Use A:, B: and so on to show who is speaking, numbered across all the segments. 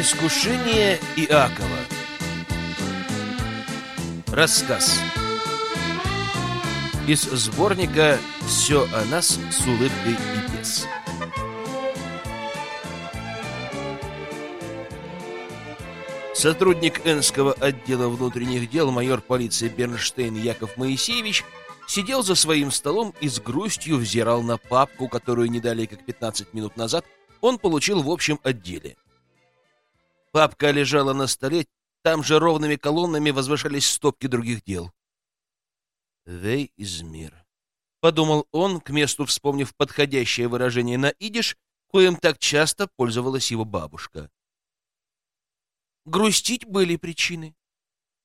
A: Искушение Иакова. Рассказ. Из сборника «Все о нас с улыбкой и без». Сотрудник Энского отдела внутренних дел майор полиции Бернштейн Яков Моисеевич сидел за своим столом и с грустью взирал на папку, которую не далее как 15 минут назад он получил в общем отделе. Папка лежала на столе, там же ровными колоннами возвышались стопки других дел. «Вей Измир», — подумал он, к месту вспомнив подходящее выражение на идиш, коим так часто пользовалась его бабушка. Грустить были причины.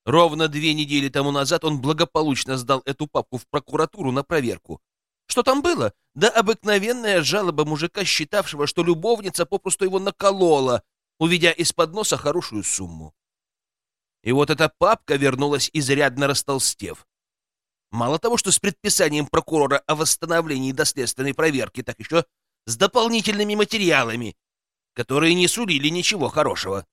A: Ровно две недели тому назад он благополучно сдал эту папку в прокуратуру на проверку. Что там было? Да обыкновенная жалоба мужика, считавшего, что любовница попросту его наколола, увидя из-под носа хорошую сумму. И вот эта папка вернулась изрядно растолстев. Мало того, что с предписанием прокурора о восстановлении доследственной проверки, так еще с дополнительными материалами, которые не сулили ничего хорошего.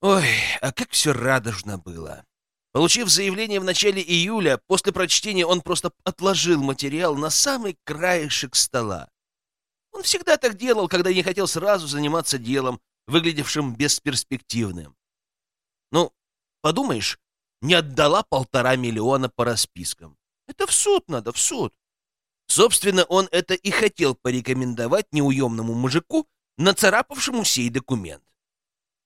A: Ой, а как все радужно было. Получив заявление в начале июля, после прочтения он просто отложил материал на самый краешек стола. Он всегда так делал, когда не хотел сразу заниматься делом, выглядевшим бесперспективным. Ну, подумаешь, не отдала полтора миллиона по распискам. Это в суд надо, в суд. Собственно, он это и хотел порекомендовать неуемному мужику, нацарапавшему сей документ.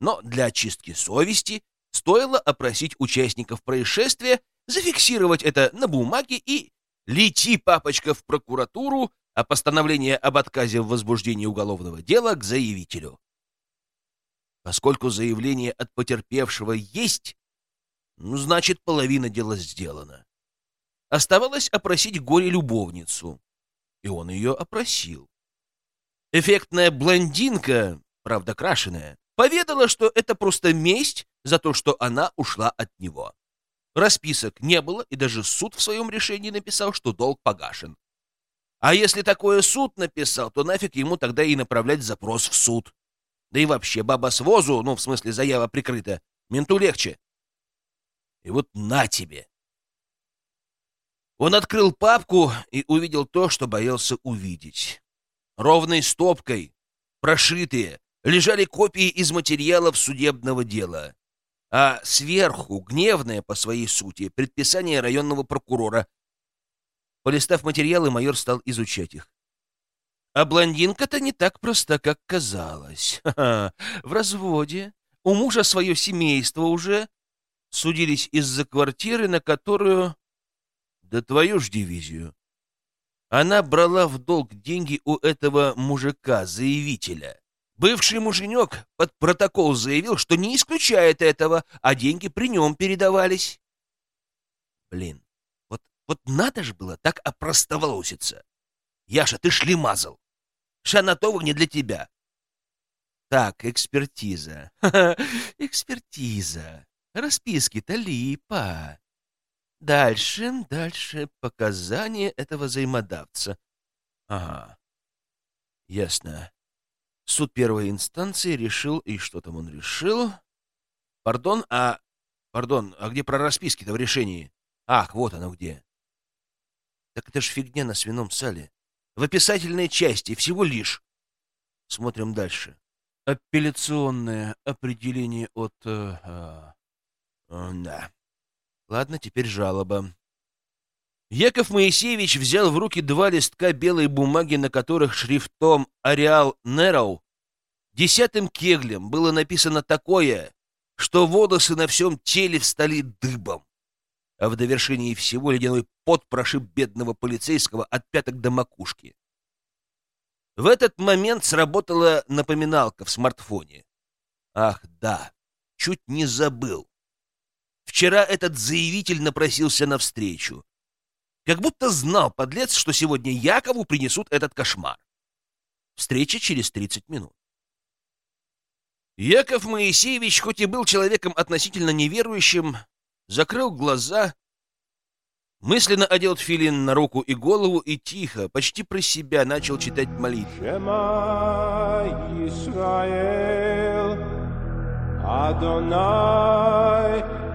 A: Но для очистки совести стоило опросить участников происшествия, зафиксировать это на бумаге и лети, папочка, в прокуратуру, а постановление об отказе в возбуждении уголовного дела к заявителю. Поскольку заявление от потерпевшего есть, ну, значит, половина дела сделана. Оставалось опросить горе-любовницу, и он ее опросил. Эффектная блондинка, правда крашеная, поведала, что это просто месть за то, что она ушла от него. Расписок не было, и даже суд в своем решении написал, что долг погашен. А если такое суд написал, то нафиг ему тогда и направлять запрос в суд. Да и вообще, баба с возу, ну, в смысле, заява прикрыта, менту легче. И вот на тебе. Он открыл папку и увидел то, что боялся увидеть. Ровной стопкой, прошитые, лежали копии из материалов судебного дела. А сверху, гневное по своей сути, предписание районного прокурора Полистав материалы, майор стал изучать их. А блондинка-то не так проста, как казалось. Ха -ха. В разводе. У мужа свое семейство уже. Судились из-за квартиры, на которую... Да твою ж дивизию. Она брала в долг деньги у этого мужика-заявителя. Бывший муженек под протокол заявил, что не исключает этого, а деньги при нем передавались. Блин, вот надо же было так опростоволоситься. Яша, ты шлемазал. Шанатова не для тебя. Так, экспертиза. экспертиза. Расписки-то липа. Дальше, дальше показания этого взаимодавца. Ага. Ясно. Суд первой инстанции решил, и что там он решил? Пардон, а... Пардон, а где про расписки-то в решении? Ах, вот оно где. Так это ж фигня на свином сале. В описательной части всего лишь. Смотрим дальше. Апелляционное определение от... Э, э, да. Ладно, теперь жалоба. Яков Моисеевич взял в руки два листка белой бумаги, на которых шрифтом «Ареал Нероу» десятым кеглем было написано такое, что волосы на всем теле встали дыбом а в довершении всего ледяной пот прошиб бедного полицейского от пяток до макушки. В этот момент сработала напоминалка в смартфоне. Ах, да, чуть не забыл. Вчера этот заявитель напросился навстречу. Как будто знал, подлец, что сегодня Якову принесут этот кошмар. Встреча через 30 минут. Яков Моисеевич, хоть и был человеком относительно неверующим, закрыл глаза. Мысленно одел филин на руку и голову и тихо, почти про себя, начал читать молитву.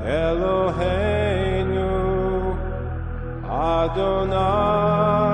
B: Элохейну, Адонай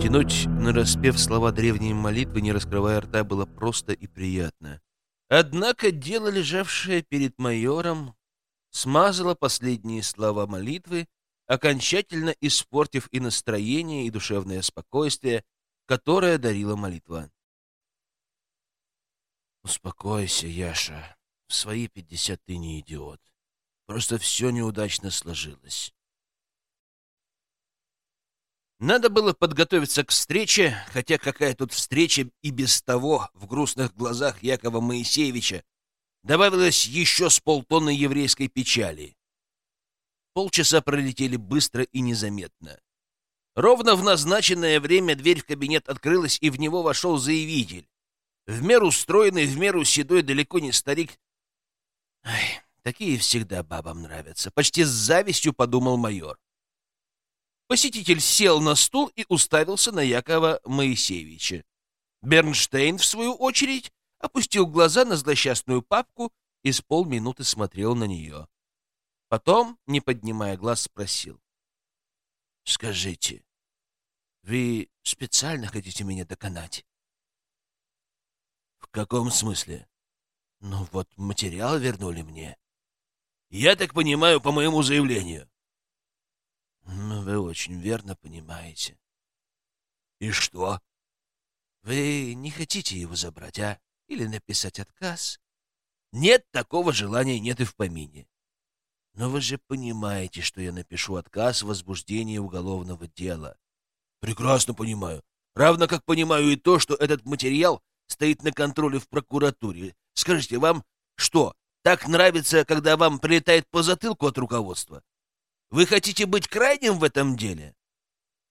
A: Тянуть на распев слова древней молитвы, не раскрывая рта, было просто и приятно. Однако дело, лежавшее перед майором, смазало последние слова молитвы, окончательно испортив и настроение, и душевное спокойствие, которое дарила молитва. «Успокойся, Яша. В свои пятьдесят ты не идиот. Просто все неудачно сложилось». Надо было подготовиться к встрече, хотя какая тут встреча и без того в грустных глазах Якова Моисеевича добавилось еще с полтонны еврейской печали. Полчаса пролетели быстро и незаметно. Ровно в назначенное время дверь в кабинет открылась, и в него вошел заявитель. В меру стройный, в меру седой, далеко не старик. Ай, такие всегда бабам нравятся. Почти с завистью подумал майор. Посетитель сел на стул и уставился на Якова Моисеевича. Бернштейн, в свою очередь, опустил глаза на злосчастную папку и с полминуты смотрел на нее. Потом, не поднимая глаз, спросил. — Скажите, вы специально хотите меня доконать? — В каком смысле? — Ну вот, материал вернули мне. — Я так понимаю, по моему заявлению. Ну, вы очень верно понимаете. И что? Вы не хотите его забрать, а? Или написать отказ? Нет такого желания, нет и в помине. Но вы же понимаете, что я напишу отказ в возбуждении уголовного дела. Прекрасно понимаю. Равно как понимаю и то, что этот материал стоит на контроле в прокуратуре. Скажите, вам что, так нравится, когда вам прилетает по затылку от руководства? Вы хотите быть крайним в этом деле?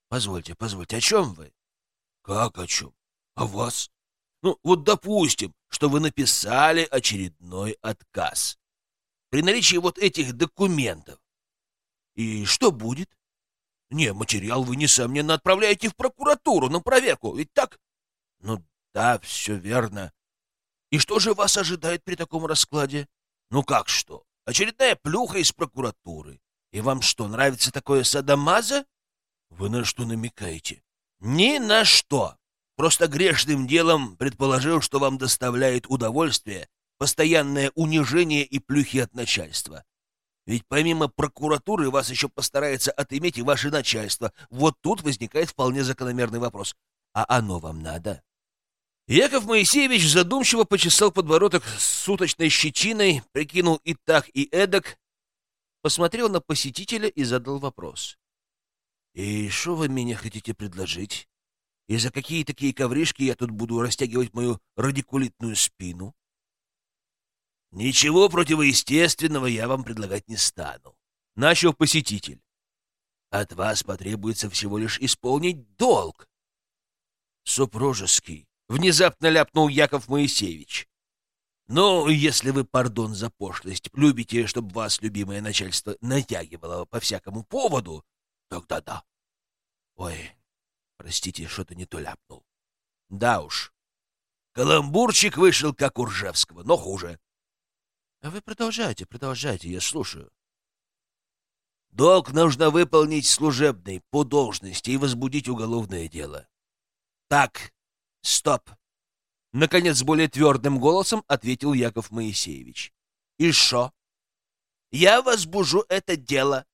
A: Позвольте, позвольте, о чем вы? Как о чем? О вас? Ну, вот допустим, что вы написали очередной отказ. При наличии вот этих документов. И что будет? Не, материал вы, несомненно, отправляете в прокуратуру на проверку, ведь так? Ну да, все верно. И что же вас ожидает при таком раскладе? Ну как что? Очередная плюха из прокуратуры. И вам что, нравится такое садомаза? Вы на что намекаете? Ни на что. Просто грешным делом предположил, что вам доставляет удовольствие постоянное унижение и плюхи от начальства. Ведь помимо прокуратуры вас еще постарается отыметь и ваше начальство. Вот тут возникает вполне закономерный вопрос. А оно вам надо? Яков Моисеевич задумчиво почесал подбородок суточной щетиной, прикинул и так, и эдак, посмотрел на посетителя и задал вопрос. «И что вы мне хотите предложить? И за какие такие ковришки я тут буду растягивать мою радикулитную спину?» «Ничего противоестественного я вам предлагать не стану», — начал посетитель. «От вас потребуется всего лишь исполнить долг». «Супружеский», — внезапно ляпнул Яков Моисеевич. Но если вы, пардон за пошлость, любите, чтобы вас любимое начальство натягивало по всякому поводу, тогда да. Ой, простите, что-то не то ляпнул. Да уж. Каламбурчик вышел, как у Ржевского, но хуже. А вы продолжайте, продолжайте, я слушаю. Долг нужно выполнить служебный, по должности и возбудить уголовное дело. Так, стоп. Наконец, более твердым голосом ответил Яков Моисеевич. «И шо? Я возбужу это дело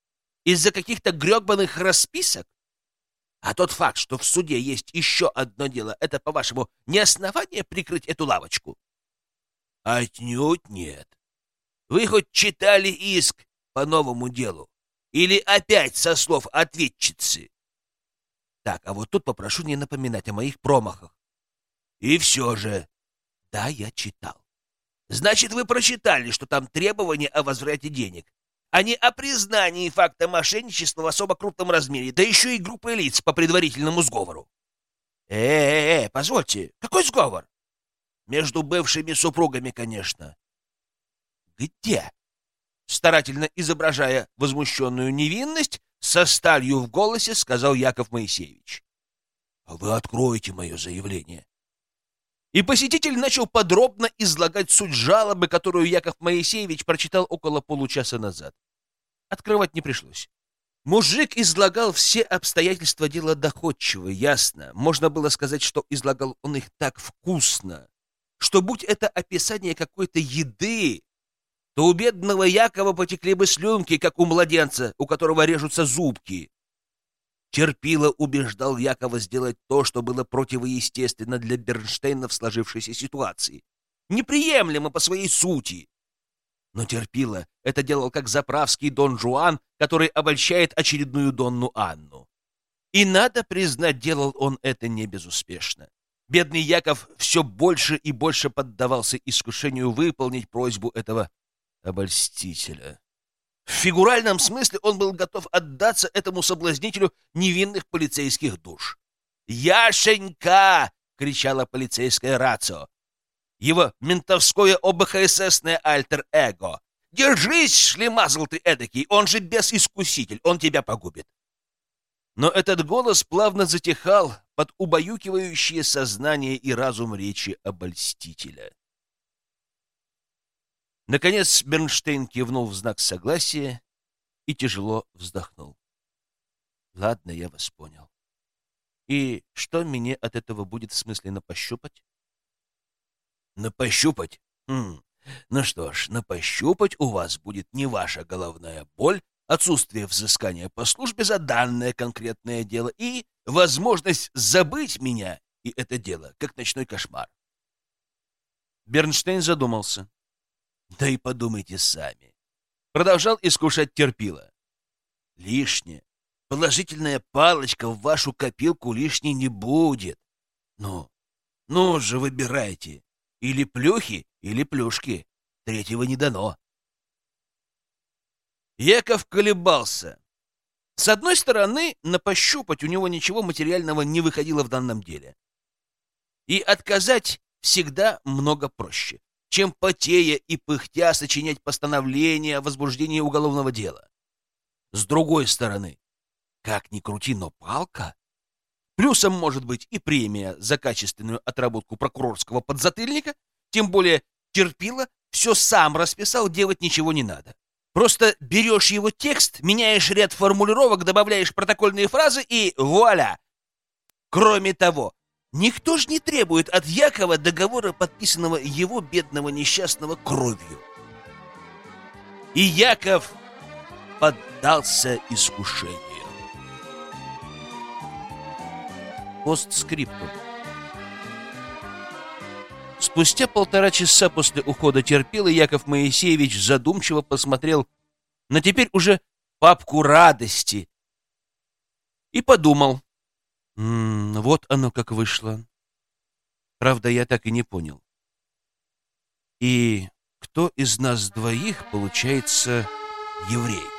A: из-за каких-то гребаных расписок? А тот факт, что в суде есть еще одно дело, это, по-вашему, не основание прикрыть эту лавочку?» «Отнюдь нет. Вы хоть читали иск по новому делу? Или опять со слов ответчицы? Так, а вот тут попрошу не напоминать о моих промахах. И все же... Да, я читал. Значит, вы прочитали, что там требование о возврате денег, а не о признании факта мошенничества в особо крупном размере, да еще и группы лиц по предварительному сговору. Э-э-э, позвольте, какой сговор? Между бывшими супругами, конечно. Где? Старательно изображая возмущенную невинность, со сталью в голосе сказал Яков Моисеевич. «Вы откроете мое заявление». И посетитель начал подробно излагать суть жалобы, которую Яков Моисеевич прочитал около получаса назад. Открывать не пришлось. Мужик излагал все обстоятельства дела доходчиво, ясно. Можно было сказать, что излагал он их так вкусно, что будь это описание какой-то еды, то у бедного Якова потекли бы слюнки, как у младенца, у которого режутся зубки. Терпило убеждал Якова сделать то, что было противоестественно для Бернштейна в сложившейся ситуации. Неприемлемо по своей сути. Но Терпило это делал как заправский Дон Жуан, который обольщает очередную Донну Анну. И надо признать, делал он это не безуспешно. Бедный Яков все больше и больше поддавался искушению выполнить просьбу этого обольстителя. В фигуральном смысле он был готов отдаться этому соблазнителю невинных полицейских душ. «Яшенька!» — кричала полицейская рацио. Его ментовское ОБХССное альтер-эго. «Держись, шлемазл ты эдакий! Он же бес-искуситель, он тебя погубит!» Но этот голос плавно затихал под убаюкивающее сознание и разум речи обольстителя. Наконец Бернштейн кивнул в знак согласия и тяжело вздохнул. «Ладно, я вас понял. И что мне от этого будет в смысле напощупать?» «Напощупать? Хм. Ну что ж, напощупать у вас будет не ваша головная боль, отсутствие взыскания по службе за данное конкретное дело и возможность забыть меня и это дело, как ночной кошмар». Бернштейн задумался. Да и подумайте сами. Продолжал искушать терпила. Лишнее. Положительная палочка в вашу копилку лишней не будет. Ну, ну же выбирайте. Или плюхи, или плюшки. Третьего не дано. Яков колебался. С одной стороны, на пощупать у него ничего материального не выходило в данном деле. И отказать всегда много проще чем потея и пыхтя сочинять постановление о возбуждении уголовного дела. С другой стороны, как ни крути, но палка. Плюсом может быть и премия за качественную отработку прокурорского подзатыльника, тем более терпила, все сам расписал, делать ничего не надо. Просто берешь его текст, меняешь ряд формулировок, добавляешь протокольные фразы и вуаля! Кроме того, Никто ж не требует от Якова договора, подписанного его бедного несчастного кровью. И Яков поддался искушению. Постскриптум. Спустя полтора часа после ухода терпила Яков Моисеевич задумчиво посмотрел на теперь уже папку радости и подумал, М -м, вот оно как вышло. Правда, я так и не понял. И кто из нас двоих, получается, еврей?